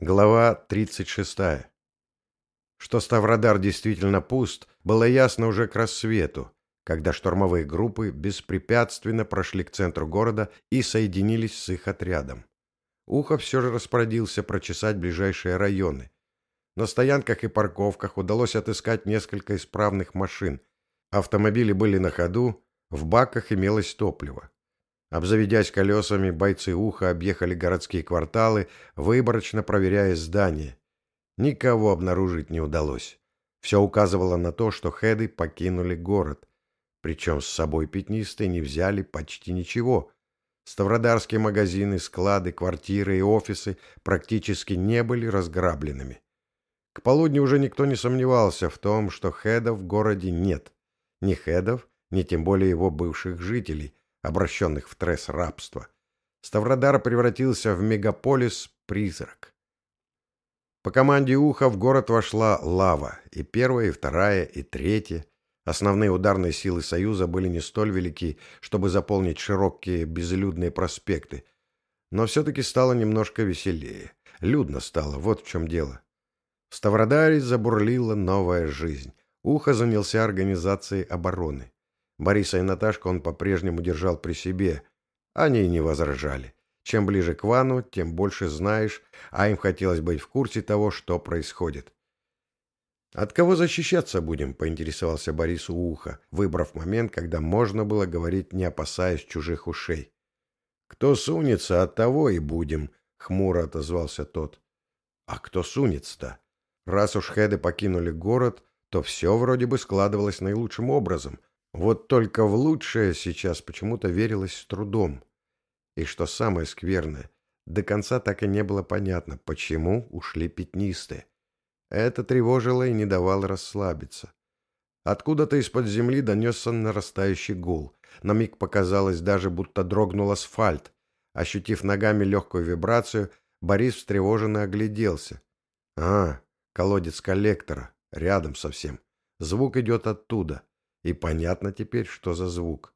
Глава 36. Что Ставродар действительно пуст, было ясно уже к рассвету, когда штурмовые группы беспрепятственно прошли к центру города и соединились с их отрядом. Ухо все же распорядился прочесать ближайшие районы. На стоянках и парковках удалось отыскать несколько исправных машин. Автомобили были на ходу, в баках имелось топливо. Обзаведясь колесами, бойцы уха объехали городские кварталы, выборочно проверяя здания. Никого обнаружить не удалось. Все указывало на то, что хеды покинули город. Причем с собой пятнистые не взяли почти ничего. Ставродарские магазины, склады, квартиры и офисы практически не были разграбленными. К полудню уже никто не сомневался в том, что хедов в городе нет. Ни хедов, ни тем более его бывших жителей, обращенных в тресс рабства. Ставродар превратился в мегаполис-призрак. По команде Уха в город вошла лава, и первая, и вторая, и третья. Основные ударные силы Союза были не столь велики, чтобы заполнить широкие безлюдные проспекты. Но все-таки стало немножко веселее. Людно стало, вот в чем дело. В Ставродаре забурлила новая жизнь. Ухо занялся организацией обороны. Бориса и Наташку он по-прежнему держал при себе. Они не возражали. Чем ближе к Вану, тем больше знаешь, а им хотелось быть в курсе того, что происходит. «От кого защищаться будем?» — поинтересовался Борис у уха, выбрав момент, когда можно было говорить, не опасаясь чужих ушей. «Кто сунется, от того и будем», — хмуро отозвался тот. «А кто сунется-то? Раз уж хеды покинули город, то все вроде бы складывалось наилучшим образом. Вот только в лучшее сейчас почему-то верилось с трудом. И что самое скверное, до конца так и не было понятно, почему ушли пятнистые. Это тревожило и не давало расслабиться. Откуда-то из-под земли донесся нарастающий гул. На миг показалось даже, будто дрогнул асфальт. Ощутив ногами легкую вибрацию, Борис встревоженно огляделся. А, колодец коллектора, рядом совсем. Звук идет оттуда. И понятно теперь, что за звук.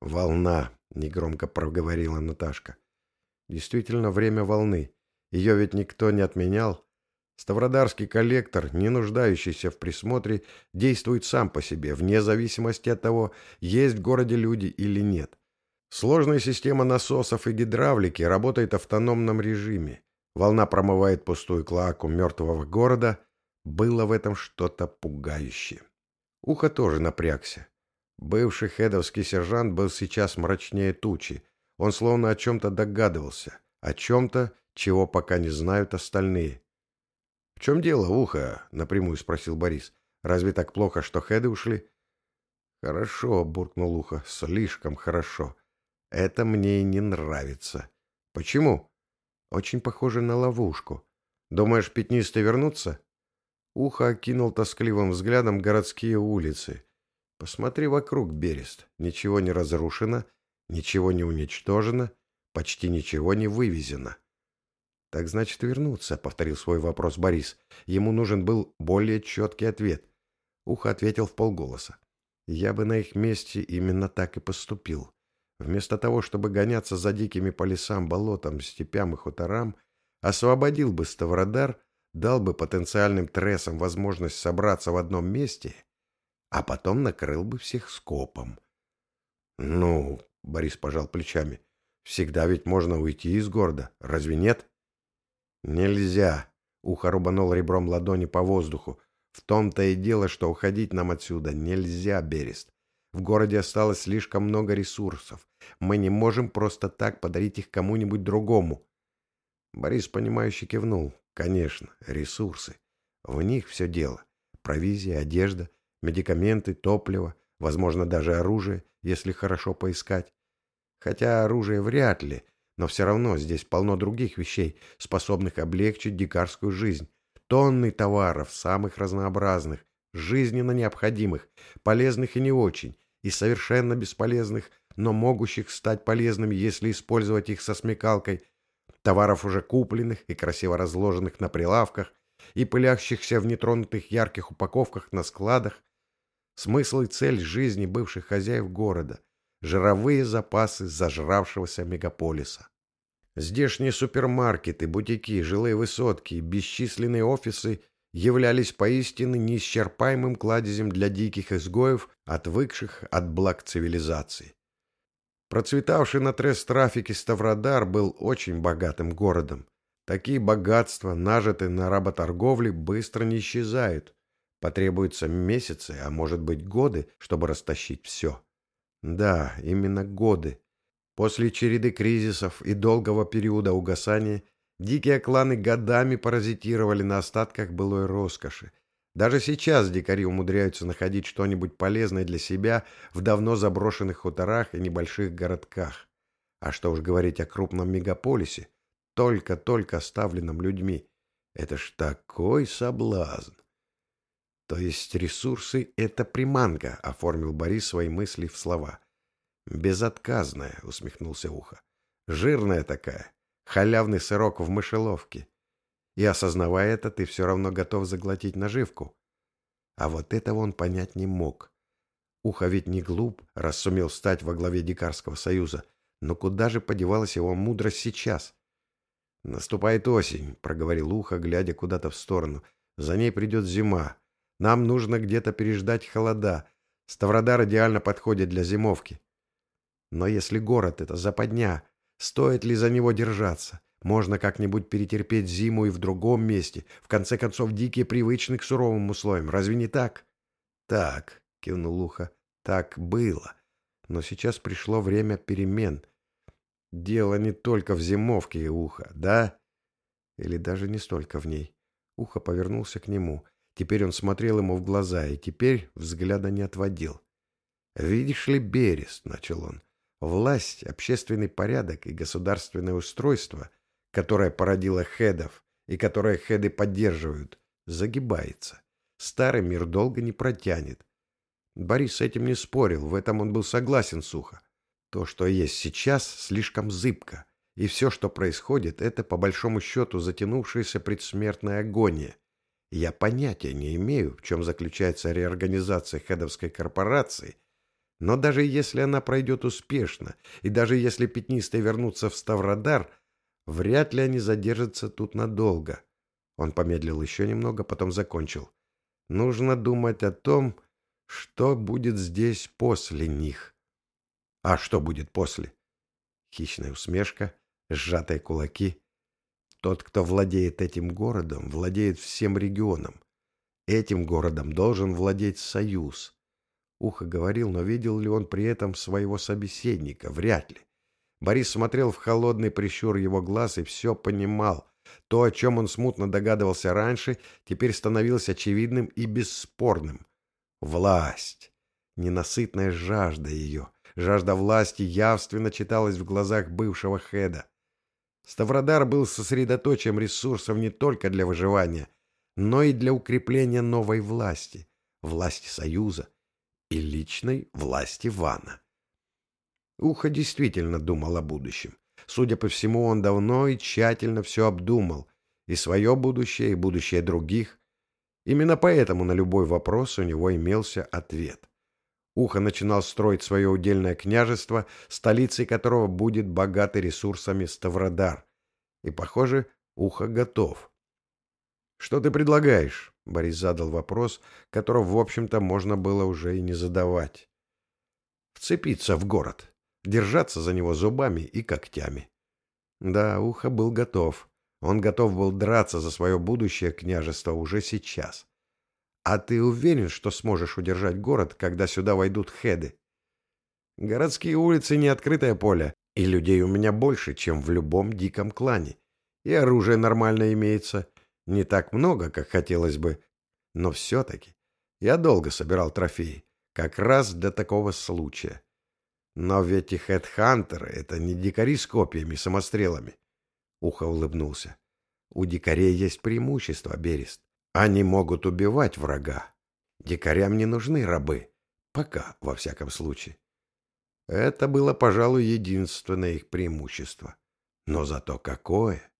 «Волна», — негромко проговорила Наташка. «Действительно, время волны. Ее ведь никто не отменял. Ставродарский коллектор, не нуждающийся в присмотре, действует сам по себе, вне зависимости от того, есть в городе люди или нет. Сложная система насосов и гидравлики работает в автономном режиме. Волна промывает пустую клоаку мертвого города. Было в этом что-то пугающее. Ухо тоже напрягся. Бывший хедовский сержант был сейчас мрачнее тучи. Он словно о чем-то догадывался. О чем-то, чего пока не знают остальные. — В чем дело, Ухо? — напрямую спросил Борис. — Разве так плохо, что хеды ушли? — Хорошо, — буркнул Ухо. — Слишком хорошо. Это мне не нравится. — Почему? — Очень похоже на ловушку. Думаешь, пятнистые вернутся? Ухо окинул тоскливым взглядом городские улицы. Посмотри вокруг, Берест. Ничего не разрушено, ничего не уничтожено, почти ничего не вывезено. Так значит, вернуться, повторил свой вопрос Борис. Ему нужен был более четкий ответ. Ухо ответил в полголоса. Я бы на их месте именно так и поступил. Вместо того, чтобы гоняться за дикими по лесам, болотам, степям и хуторам, освободил бы Ставродар дал бы потенциальным трессам возможность собраться в одном месте, а потом накрыл бы всех скопом. «Ну...» — Борис пожал плечами. «Всегда ведь можно уйти из города, разве нет?» «Нельзя!» — ухо рубанул ребром ладони по воздуху. «В том-то и дело, что уходить нам отсюда нельзя, Берест. В городе осталось слишком много ресурсов. Мы не можем просто так подарить их кому-нибудь другому». Борис, понимающе кивнул. Конечно, ресурсы. В них все дело. Провизия, одежда, медикаменты, топливо, возможно, даже оружие, если хорошо поискать. Хотя оружие вряд ли, но все равно здесь полно других вещей, способных облегчить дикарскую жизнь. Тонны товаров, самых разнообразных, жизненно необходимых, полезных и не очень, и совершенно бесполезных, но могущих стать полезными, если использовать их со смекалкой – товаров уже купленных и красиво разложенных на прилавках, и пылящихся в нетронутых ярких упаковках на складах, смысл и цель жизни бывших хозяев города, жировые запасы зажравшегося мегаполиса. Здешние супермаркеты, бутики, жилые высотки, бесчисленные офисы являлись поистине неисчерпаемым кладезем для диких изгоев, отвыкших от благ цивилизации. Процветавший на трест-трафике Ставродар был очень богатым городом. Такие богатства, нажитые на работорговле, быстро не исчезают. Потребуются месяцы, а может быть годы, чтобы растащить все. Да, именно годы. После череды кризисов и долгого периода угасания дикие кланы годами паразитировали на остатках былой роскоши. Даже сейчас дикари умудряются находить что-нибудь полезное для себя в давно заброшенных хуторах и небольших городках. А что уж говорить о крупном мегаполисе, только-только оставленном людьми. Это ж такой соблазн! То есть ресурсы — это приманка, оформил Борис свои мысли в слова. «Безотказная», — усмехнулся Ухо. «Жирная такая. Халявный сырок в мышеловке. И, осознавая это, ты все равно готов заглотить наживку». А вот этого он понять не мог. Ухо ведь не глуп, раз сумел стать во главе Дикарского союза. Но куда же подевалась его мудрость сейчас? «Наступает осень», — проговорил Ухо, глядя куда-то в сторону. «За ней придет зима. Нам нужно где-то переждать холода. Ставродар идеально подходит для зимовки. Но если город — это западня, стоит ли за него держаться? Можно как-нибудь перетерпеть зиму и в другом месте. В конце концов, дикие привычны к суровым условиям. Разве не так? Так, кивнул Ухо. Так было. Но сейчас пришло время перемен. Дело не только в зимовке и Ухо, да? Или даже не столько в ней. Ухо повернулся к нему. Теперь он смотрел ему в глаза, и теперь взгляда не отводил. «Видишь ли, Берест», — начал он, Власть, общественный порядок и государственное устройство, которое породило хедов и которое хеды поддерживают, загибается. Старый мир долго не протянет. Борис с этим не спорил, в этом он был согласен сухо. То, что есть сейчас, слишком зыбко, и все, что происходит, это, по большому счету, затянувшаяся предсмертная агония. Я понятия не имею, в чем заключается реорганизация хедовской корпорации но даже если она пройдет успешно, и даже если пятнистые вернутся в Ставродар, вряд ли они задержатся тут надолго. Он помедлил еще немного, потом закончил. Нужно думать о том, что будет здесь после них. А что будет после? Хищная усмешка, сжатые кулаки. Тот, кто владеет этим городом, владеет всем регионом. Этим городом должен владеть Союз. Ухо говорил, но видел ли он при этом своего собеседника? Вряд ли. Борис смотрел в холодный прищур его глаз и все понимал. То, о чем он смутно догадывался раньше, теперь становилось очевидным и бесспорным. Власть. Ненасытная жажда ее. Жажда власти явственно читалась в глазах бывшего Хеда. Ставродар был сосредоточием ресурсов не только для выживания, но и для укрепления новой власти, власти Союза, и личной власти Вана. Ухо действительно думал о будущем. Судя по всему, он давно и тщательно все обдумал, и свое будущее, и будущее других. Именно поэтому на любой вопрос у него имелся ответ. Ухо начинал строить свое удельное княжество, столицей которого будет богатый ресурсами Ставродар. И, похоже, Ухо готов. «Что ты предлагаешь?» Борис задал вопрос, которого, в общем-то, можно было уже и не задавать. Вцепиться в город, держаться за него зубами и когтями. Да, Ухо был готов. Он готов был драться за свое будущее княжество уже сейчас. А ты уверен, что сможешь удержать город, когда сюда войдут хеды? Городские улицы — не открытое поле, и людей у меня больше, чем в любом диком клане. И оружие нормально имеется, не так много, как хотелось бы, но все-таки я долго собирал трофеи, как раз для такого случая. Но ведь и хедхантеры — это не дикари с копьями, самострелами. Ухо улыбнулся. У дикарей есть преимущество, Берест. Они могут убивать врага. Дикарям не нужны рабы. Пока, во всяком случае. Это было, пожалуй, единственное их преимущество. Но зато какое!